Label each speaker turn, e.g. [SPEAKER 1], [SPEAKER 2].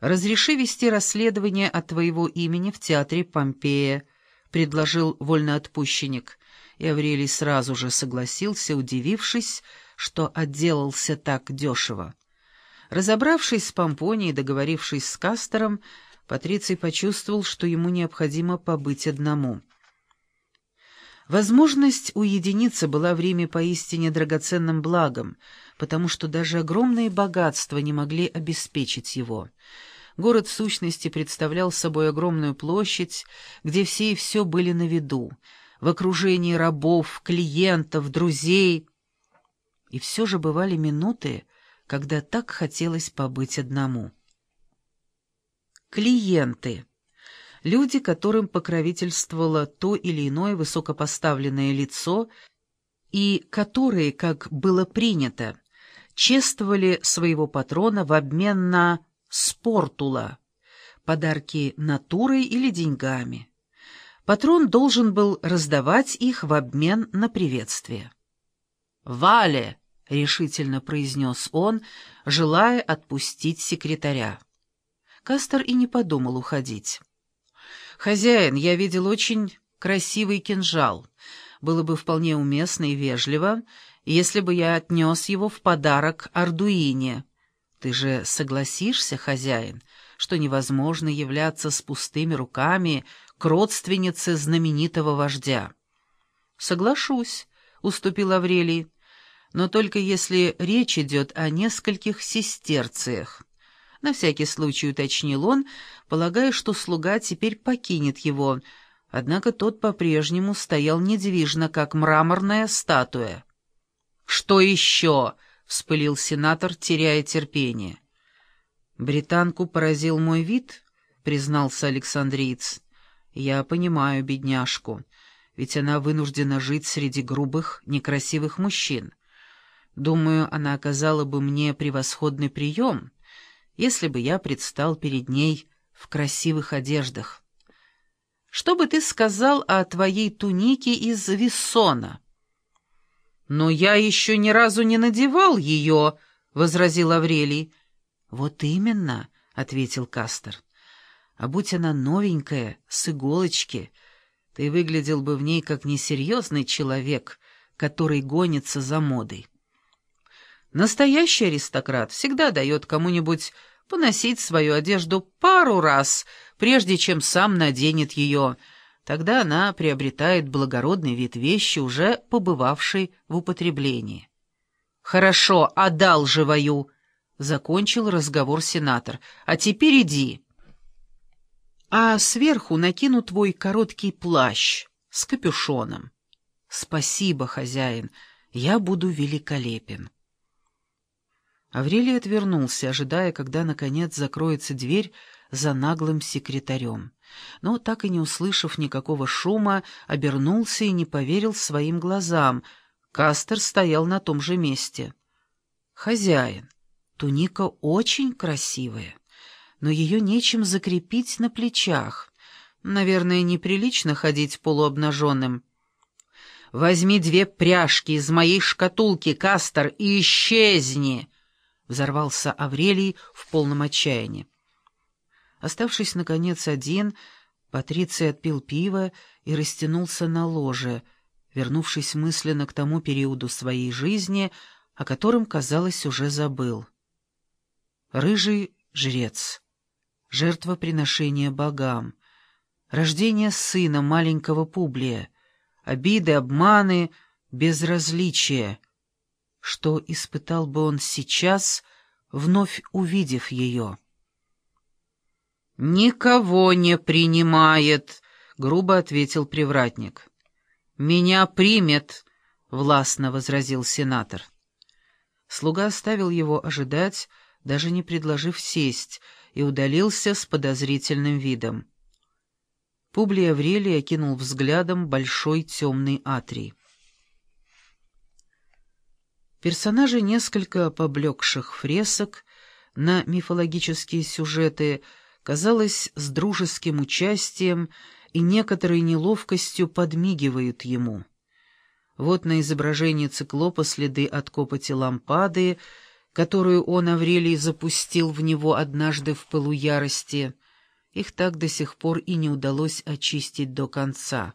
[SPEAKER 1] «Разреши вести расследование от твоего имени в театре Помпея», — предложил вольноотпущенник, и Аврелий сразу же согласился, удивившись, что отделался так дешево. Разобравшись с Помпонией договорившись с Кастером, Патриций почувствовал, что ему необходимо побыть одному. Возможность уединиться была в Риме поистине драгоценным благом, потому что даже огромные богатства не могли обеспечить его. Город в сущности представлял собой огромную площадь, где все и все были на виду, в окружении рабов, клиентов, друзей. И все же бывали минуты, когда так хотелось побыть одному. Клиенты. Люди, которым покровительствовало то или иное высокопоставленное лицо, и которые, как было принято, чествовали своего патрона в обмен на спортула, подарки натурой или деньгами. Патрон должен был раздавать их в обмен на приветствие. «Вале!» — решительно произнес он, желая отпустить секретаря. Кастер и не подумал уходить. «Хозяин, я видел очень красивый кинжал. Было бы вполне уместно и вежливо, если бы я отнес его в подарок Ардуине. Ты же согласишься, хозяин, что невозможно являться с пустыми руками к родственнице знаменитого вождя?» «Соглашусь», — уступил Аврелий но только если речь идет о нескольких сестерциях. На всякий случай уточнил он, полагая, что слуга теперь покинет его, однако тот по-прежнему стоял недвижно, как мраморная статуя. «Что еще?» — вспылил сенатор, теряя терпение. «Британку поразил мой вид», — признался Александриец. «Я понимаю бедняжку, ведь она вынуждена жить среди грубых, некрасивых мужчин». Думаю, она оказала бы мне превосходный прием, если бы я предстал перед ней в красивых одеждах. Что бы ты сказал о твоей тунике из виссона? «Но я еще ни разу не надевал ее», — возразил Аврелий. «Вот именно», — ответил Кастер. «А будь она новенькая, с иголочки, ты выглядел бы в ней как несерьезный человек, который гонится за модой». Настоящий аристократ всегда дает кому-нибудь поносить свою одежду пару раз, прежде чем сам наденет ее. Тогда она приобретает благородный вид вещи, уже побывавшей в употреблении. «Хорошо, отдал живою», — закончил разговор сенатор. «А теперь иди». «А сверху накину твой короткий плащ с капюшоном». «Спасибо, хозяин, я буду великолепен». Аврелий отвернулся, ожидая, когда, наконец, закроется дверь за наглым секретарем. Но, так и не услышав никакого шума, обернулся и не поверил своим глазам. Кастер стоял на том же месте. «Хозяин, туника очень красивая, но ее нечем закрепить на плечах. Наверное, неприлично ходить полуобнаженным». «Возьми две пряжки из моей шкатулки, Кастер, и исчезни!» — взорвался Аврелий в полном отчаянии. Оставшись, наконец, один, Патриций отпил пиво и растянулся на ложе, вернувшись мысленно к тому периоду своей жизни, о котором, казалось, уже забыл. Рыжий жрец, жертвоприношение богам, рождение сына маленького Публия, обиды, обманы, безразличие — что испытал бы он сейчас, вновь увидев ее. «Никого не принимает», — грубо ответил привратник. «Меня примет», — властно возразил сенатор. Слуга оставил его ожидать, даже не предложив сесть, и удалился с подозрительным видом. Публий Аврелий окинул взглядом большой темный атрий. Персонажи несколько поблекших фресок на мифологические сюжеты, казалось, с дружеским участием и некоторой неловкостью подмигивают ему. Вот на изображении циклопа следы от копоти лампады, которую он, Аврелий, запустил в него однажды в пылу ярости, их так до сих пор и не удалось очистить до конца.